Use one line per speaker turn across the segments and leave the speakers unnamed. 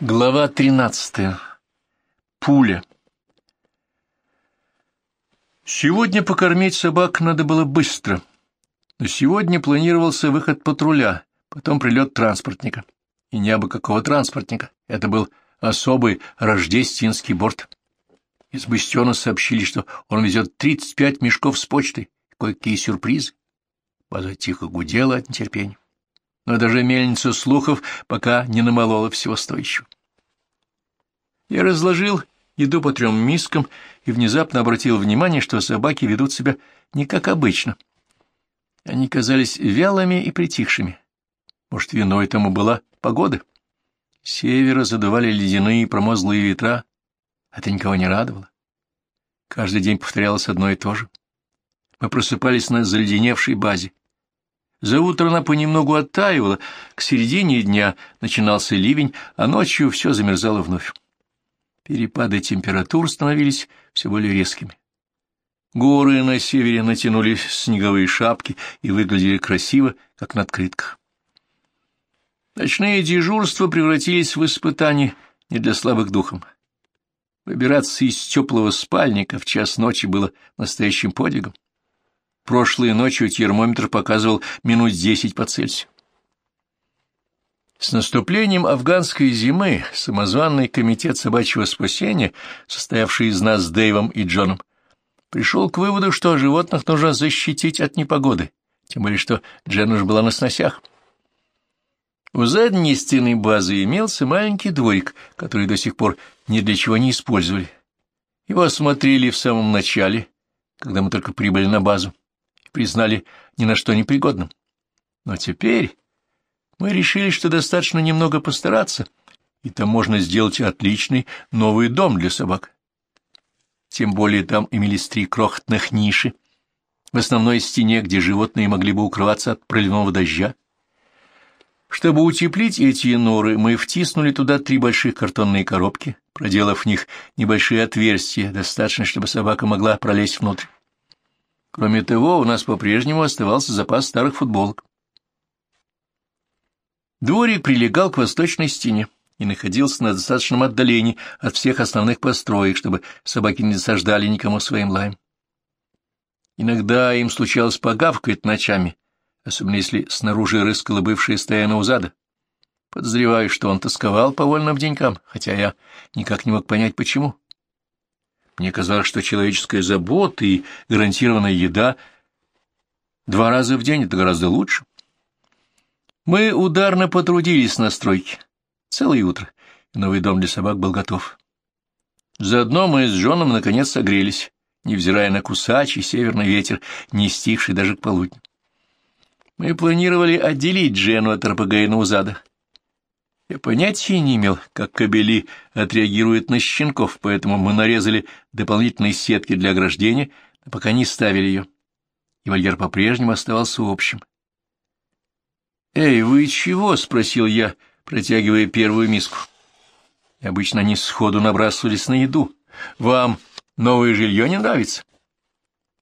Глава тринадцатая. Пуля. Сегодня покормить собак надо было быстро. Но сегодня планировался выход патруля, потом прилет транспортника. И не абы какого транспортника. Это был особый рождественский борт. Из Бастиона сообщили, что он везет 35 мешков с почтой, кое-какие сюрпризы. База тихо гудела от нетерпения но даже мельница слухов пока не намолола всего стоящего. Я разложил еду по трем мискам и внезапно обратил внимание, что собаки ведут себя не как обычно. Они казались вялыми и притихшими. Может, виной тому была погода? С севера задували ледяные промозглые ветра. Это никого не радовало. Каждый день повторялось одно и то же. Мы просыпались на заледеневшей базе. За утро она понемногу оттаивала, к середине дня начинался ливень, а ночью все замерзало вновь. Перепады температур становились все более резкими. Горы на севере натянули снеговые шапки и выглядели красиво, как на открытках. Ночные дежурства превратились в испытание не для слабых духом. Выбираться из теплого спальника в час ночи было настоящим подвигом. Прошлой ночью термометр показывал минус десять по Цельсию. С наступлением афганской зимы самозванный комитет собачьего спасения, состоявший из нас с Дэйвом и Джоном, пришел к выводу, что животных нужно защитить от непогоды, тем более что Джен уж была на сносях. У задней стены базы имелся маленький дворик, который до сих пор ни для чего не использовали. Его осмотрели в самом начале, когда мы только прибыли на базу признали ни на что непригодным. Но теперь мы решили, что достаточно немного постараться, и там можно сделать отличный новый дом для собак. Тем более там имелись три крохотных ниши в основной стене, где животные могли бы укрываться от проливного дождя. Чтобы утеплить эти норы, мы втиснули туда три больших картонные коробки, проделав в них небольшие отверстия, достаточно, чтобы собака могла пролезть внутрь. Кроме того, у нас по-прежнему оставался запас старых футболок. Дворик прилегал к восточной стене и находился на достаточном отдалении от всех основных построек, чтобы собаки не досаждали никому своим лаем. Иногда им случалось погавкать ночами, особенно если снаружи рыскала бывшая стая Наузада. Подозреваю, что он тосковал по вольным денькам, хотя я никак не мог понять, почему. Мне казалось, что человеческая забота и гарантированная еда два раза в день — это гораздо лучше. Мы ударно потрудились на стройке. Целое утро, новый дом для собак был готов. Заодно мы с Джоном наконец согрелись, невзирая на кусачий северный ветер, не стихший даже к полудню. Мы планировали отделить Джену от РПГ и Наузада, я понятия не имел, как кобели отреагируют на щенков, поэтому мы нарезали дополнительные сетки для ограждения, но пока не ставили ее. И вольер по-прежнему оставался общим. «Эй, вы чего?» — спросил я, протягивая первую миску. И обычно они сходу набрасывались на еду. «Вам новое жилье не нравится?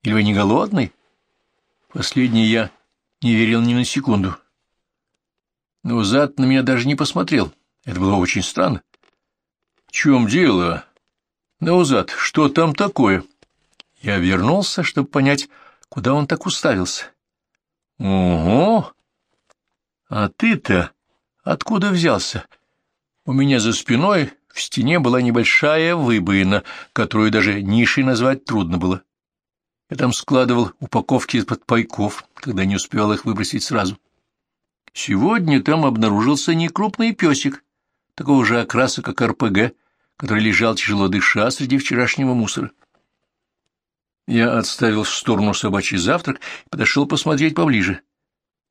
Или вы не голодный?» Последний я не верил ни на секунду. Но зад на меня даже не посмотрел. Это было очень странно. — В чем дело? — Наузад, что там такое? Я вернулся, чтобы понять, куда он так уставился. — Ого! А ты-то откуда взялся? У меня за спиной в стене была небольшая выбоина, которую даже нишей назвать трудно было. Я там складывал упаковки из-под пайков, когда не успевал их выбросить сразу. Сегодня там обнаружился некрупный песик, такого же окраса, как РПГ, который лежал тяжело дыша среди вчерашнего мусора. Я отставил в сторону собачий завтрак и подошел посмотреть поближе.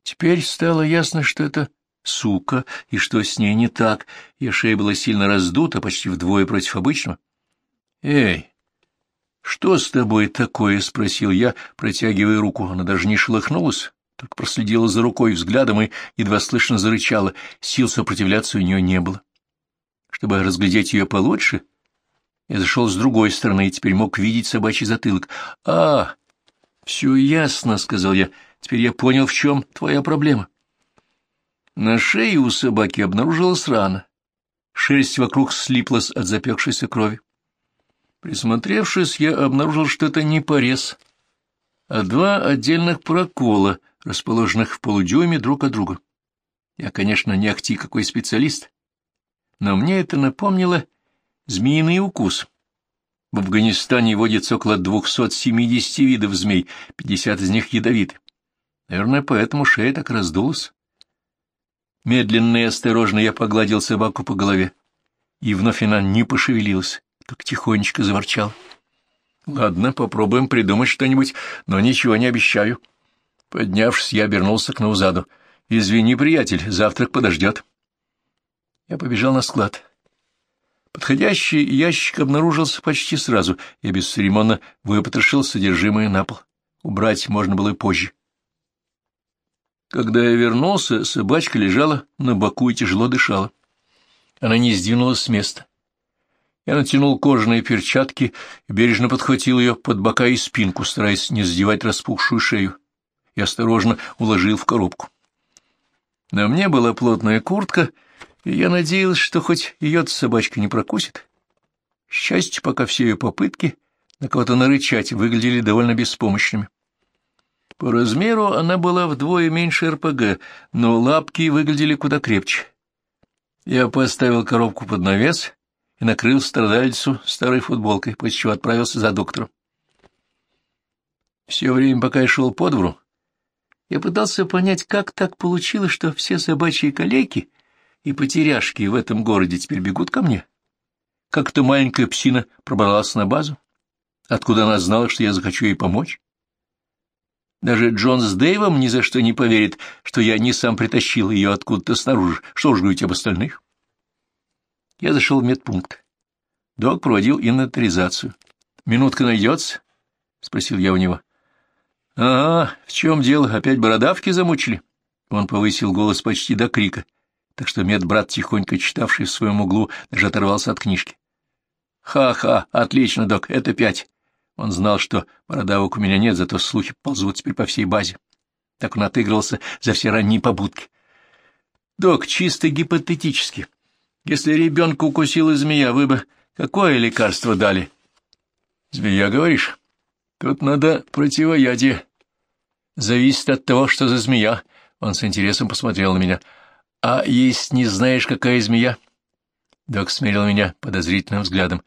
Теперь стало ясно, что это сука, и что с ней не так. Ее шея была сильно раздута, почти вдвое против обычного. — Эй, что с тобой такое? — спросил я, протягивая руку. Она даже не шелохнулась только проследила за рукой взглядом и едва слышно зарычала, сил сопротивляться у нее не было. Чтобы разглядеть ее получше, я зашел с другой стороны и теперь мог видеть собачий затылок. — А, все ясно, — сказал я, — теперь я понял, в чем твоя проблема. На шее у собаки обнаружилась рана. Шерсть вокруг слиплась от запекшейся крови. Присмотревшись, я обнаружил, что это не порез, а два отдельных прокола, расположенных в полудюйме друг от друга. Я, конечно, не ахти какой специалист, но мне это напомнило змеиный укус. В Афганистане водится около 270 видов змей, 50 из них ядовиты. Наверное, поэтому шея так раздулась. Медленно и осторожно я погладил собаку по голове, и вновь она не пошевелилась, только тихонечко заворчал. Ладно, попробуем придумать что-нибудь, но ничего не обещаю. Поднявшись, я обернулся к Наузаду. Извини, приятель, завтрак подождет. Я побежал на склад. Подходящий ящик обнаружился почти сразу. Я бесцеремонно выпотрошил содержимое на пол. Убрать можно было и позже. Когда я вернулся, собачка лежала на боку и тяжело дышала. Она не сдвинулась с места. Я натянул кожаные перчатки и бережно подхватил ее под бока и спинку, стараясь не задевать распухшую шею, и осторожно уложил в коробку. На мне была плотная куртка, и я надеялся, что хоть ее собачка не прокусит. К счастью, пока все ее попытки на кого-то нарычать выглядели довольно беспомощными. По размеру она была вдвое меньше РПГ, но лапки выглядели куда крепче. Я поставил коробку под навес и накрыл страдальцу старой футболкой, после чего отправился за доктором. Все время, пока я шел по двору, я пытался понять, как так получилось, что все собачьи коллеги и потеряшки в этом городе теперь бегут ко мне. Как эта маленькая псина пробралась на базу? Откуда она знала, что я захочу ей помочь? Даже Джон с Дэйвом ни за что не поверит, что я не сам притащил ее откуда-то снаружи. Что уж говорить об остальных. Я зашел в медпункт. Док проводил инвентаризацию. «Минутка найдется?» — спросил я у него. «Ага, в чем дело? Опять бородавки замучили?» Он повысил голос почти до крика, так что медбрат, тихонько читавший в своем углу, даже оторвался от книжки. «Ха-ха, отлично, док, это пять. Он знал, что бородавок у меня нет, зато слухи ползут теперь по всей базе. Так он отыгрывался за все ранние побудки. Док, чисто гипотетически. Если ребенка укусила змея, вы бы какое лекарство дали? Змея, говоришь? Тут надо противоядие. Зависит от того, что за змея. Он с интересом посмотрел на меня. А есть не знаешь, какая змея? Док смерил меня подозрительным взглядом.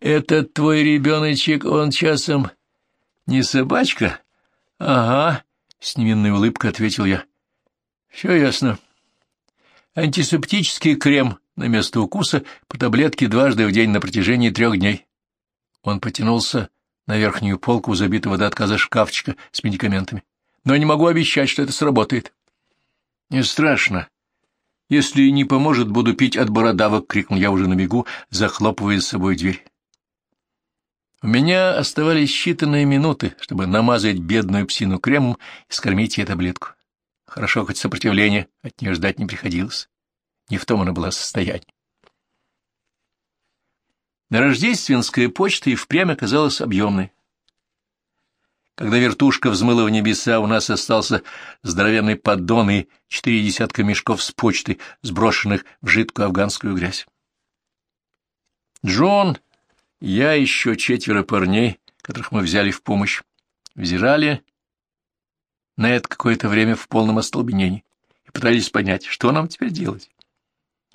Этот твой ребеночек, он часом не собачка? — Ага, — с невинной улыбкой ответил я. — Все ясно. Антисептический крем на место укуса по таблетке дважды в день на протяжении трех дней. Он потянулся на верхнюю полку забитого до отказа шкафчика с медикаментами. Но не могу обещать, что это сработает. — Не страшно. Если не поможет, буду пить от бородавок, — крикнул я уже на бегу, захлопывая с собой дверь. У меня оставались считанные минуты, чтобы намазать бедную псину кремом и скормить ей таблетку. Хорошо, хоть сопротивления от нее ждать не приходилось. Не в том она была состоянии. Рождественская почта и впрямь оказалась объемной. Когда вертушка взмыла в небеса, у нас остался здоровенный поддон и четыре десятка мешков с почтой, сброшенных в жидкую афганскую грязь. Джон я и еще четверо парней, которых мы взяли в помощь, взирали на это какое-то время в полном остолбенении и пытались понять, что нам теперь делать.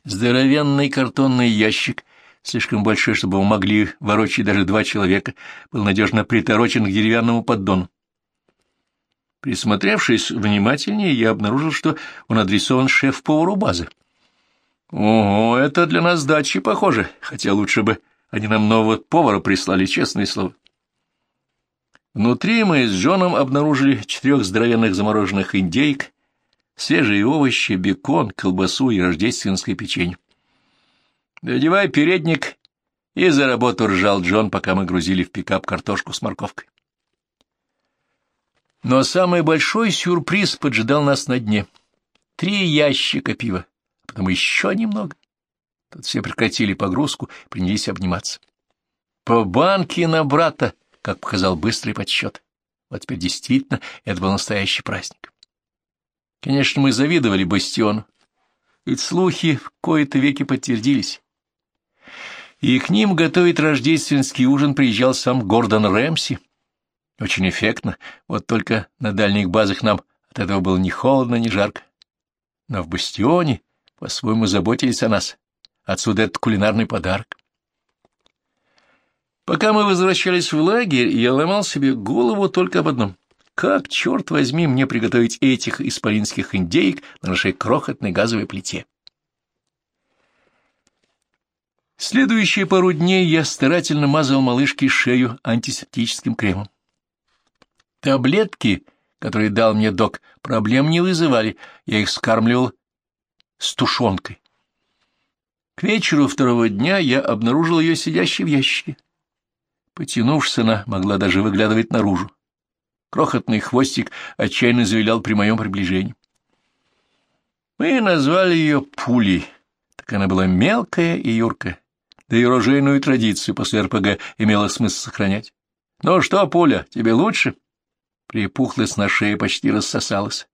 Здоровенный картонный ящик, слишком большой, чтобы его могли ворочать даже два человека, был надежно приторочен к деревянному поддону. Присмотревшись внимательнее, я обнаружил, что он адресован шеф-повару базы. Ого, это для нас дачи похоже, хотя лучше бы они нам нового повара прислали, честное слово. Внутри мы с Джоном обнаружили четырех здоровенных замороженных индейк, свежие овощи, бекон, колбасу и рождественское печенье. «Надевай передник», и за работу ржал Джон, пока мы грузили в пикап картошку с морковкой. Но самый большой сюрприз поджидал нас на дне. Три ящика пива, а потом еще немного. Тут все прекратили погрузку, принялись обниматься. По банке на брата, как показал быстрый подсчет. Вот теперь действительно это был настоящий праздник. Конечно, мы завидовали Бастиону, ведь слухи в кои-то веки подтвердились. И к ним готовить рождественский ужин приезжал сам Гордон Рэмси. Очень эффектно, вот только на дальних базах нам от этого было ни холодно, ни жарко. Но в бастионе по-своему заботились о нас. Отсюда этот кулинарный подарок. Пока мы возвращались в лагерь, я ломал себе голову только об одном. Как, черт возьми, мне приготовить этих исполинских индейок на нашей крохотной газовой плите? Следующие пару дней я старательно мазал малышке шею антисептическим кремом. Таблетки, которые дал мне док, проблем не вызывали, я их скармливал с тушенкой. К вечеру второго дня я обнаружил ее сидящей в ящике. Потянувшись, она могла даже выглядывать наружу. Крохотный хвостик отчаянно завилял при моем приближении. Мы назвали ее Пулей, так она была мелкая и юркая, да и рожейную традицию после РПГ имело смысл сохранять. «Ну что, Пуля, тебе лучше?» Припухлость на шее почти рассосалась.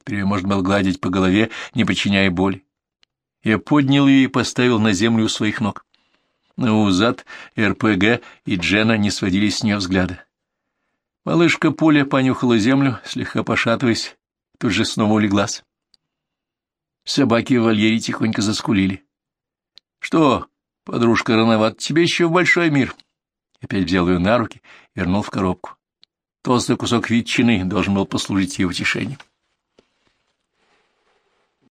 Теперь ее можно было гладить по голове, не причиняя боли. Я поднял ее и поставил на землю у своих ног. Но Узад, РПГ и Джена не сводили с нее взгляда. Малышка Пуля понюхала землю, слегка пошатываясь, тут же снова улеглась. Собаки в вольере тихонько заскулили. — Что, подружка, рановат тебе еще в большой мир? Опять взял ее на руки вернул в коробку. Толстый кусок ветчины должен был послужить ей утешением.